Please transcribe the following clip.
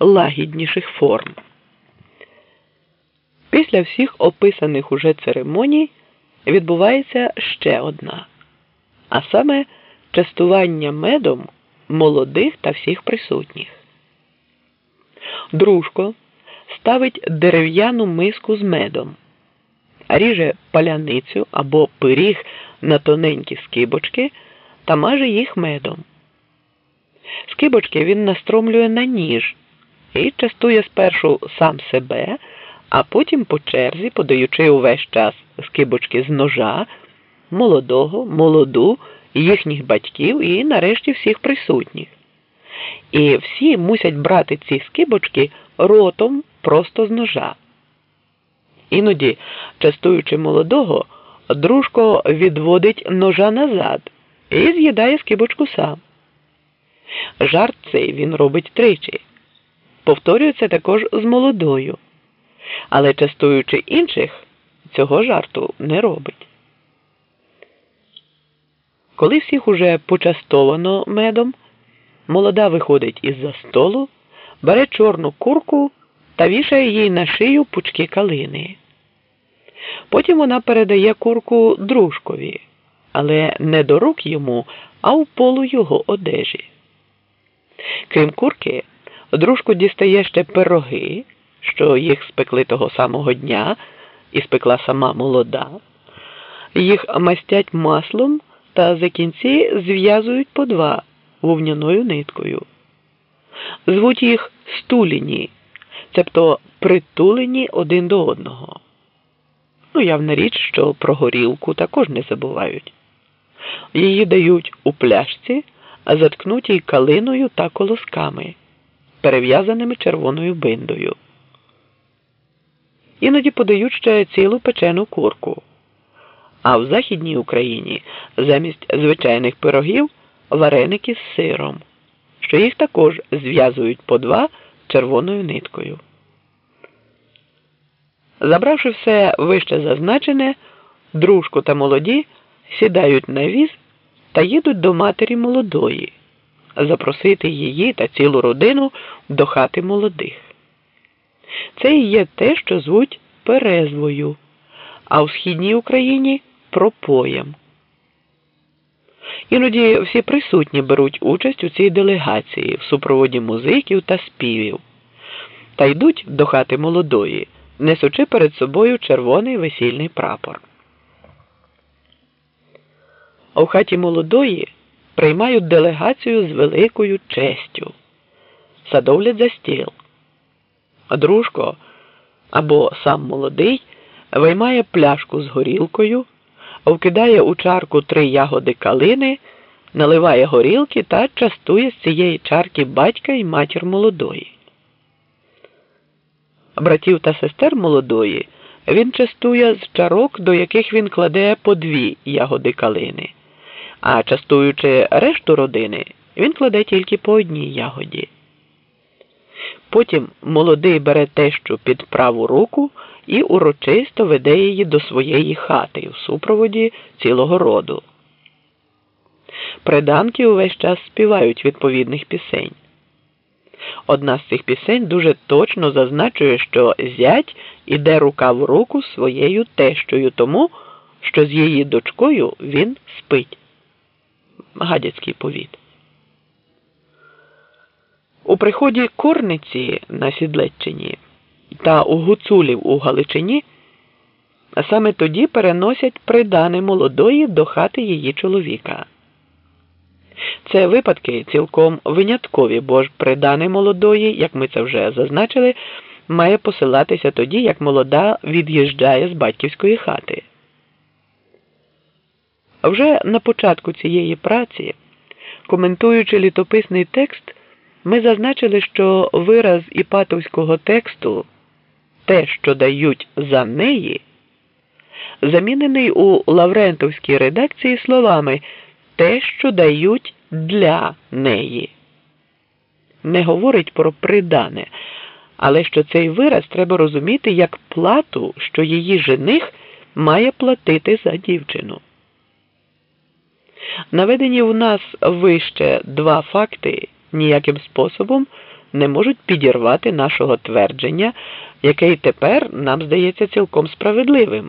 лагідніших форм. Після всіх описаних уже церемоній відбувається ще одна, а саме частування медом молодих та всіх присутніх. Дружко ставить дерев'яну миску з медом, ріже паляницю або пиріг на тоненькі скибочки та маже їх медом. Скибочки він настромлює на ніж і частує спершу сам себе, а потім по черзі, подаючи увесь час скибочки з ножа, молодого, молоду, їхніх батьків і нарешті всіх присутніх. І всі мусять брати ці скибочки ротом просто з ножа. Іноді, частуючи молодого, дружко відводить ножа назад і з'їдає скибочку сам. Жарт цей він робить тричі. Повторюється також з молодою, але частуючи інших, цього жарту не робить. Коли всіх уже почастовано медом, молода виходить із-за столу, бере чорну курку та вішає їй на шию пучки калини. Потім вона передає курку дружкові, але не до рук йому, а в полу його одежі. Крім курки, дружку дістає ще пироги, що їх спекли того самого дня і спекла сама молода. Їх мастять маслом та за кінці зв'язують по два вовняною ниткою. Звуть їх стуліні, цебто притулені один до одного. Ну, явна річ, що про горілку також не забувають. Її дають у пляшці, а заткнутій калиною та колосками, перев'язаними червоною биндою. Іноді подають ще цілу печену курку. А в Західній Україні замість звичайних пирогів вареники з сиром, що їх також зв'язують по два червоною ниткою. Забравши все вище зазначене, дружку та молоді сідають на віз та їдуть до матері молодої, запросити її та цілу родину до хати молодих. Це і є те, що звуть перезвою, а у східній Україні пропоєм. Іноді всі присутні беруть участь у цій делегації в супроводі музиків та співів та йдуть до хати молодої, несучи перед собою червоний весільний прапор. У хаті молодої приймають делегацію з великою честю, садовлять за стіл. Дружко або сам молодий виймає пляшку з горілкою, вкидає у чарку три ягоди калини, наливає горілки та частує з цієї чарки батька і матір молодої. Братів та сестер молодої він частує з чарок, до яких він кладе по дві ягоди калини, а частуючи решту родини, він кладе тільки по одній ягоді. Потім молодий бере тещу під праву руку і урочисто веде її до своєї хати в супроводі цілого роду. Приданки увесь час співають відповідних пісень. Одна з цих пісень дуже точно зазначує, що зять іде рука в руку своєю тещою тому, що з її дочкою він спить. Гадяцький повіт. У приході Корниці на Сідлеччині та у Гуцулів у Галичині саме тоді переносять придани молодої до хати її чоловіка. Це випадки цілком виняткові, бо ж придани молодої, як ми це вже зазначили, має посилатися тоді, як молода від'їжджає з батьківської хати. Вже на початку цієї праці, коментуючи літописний текст, ми зазначили, що вираз іпатовського тексту те, що дають за неї, замінений у Лаврентовській редакції словами те, що дають для неї. Не говорить про придане, але що цей вираз треба розуміти як плату, що її жених має платити за дівчину. Наведені в нас вище два факти ніяким способом не можуть підірвати нашого твердження, яке й тепер нам здається цілком справедливим.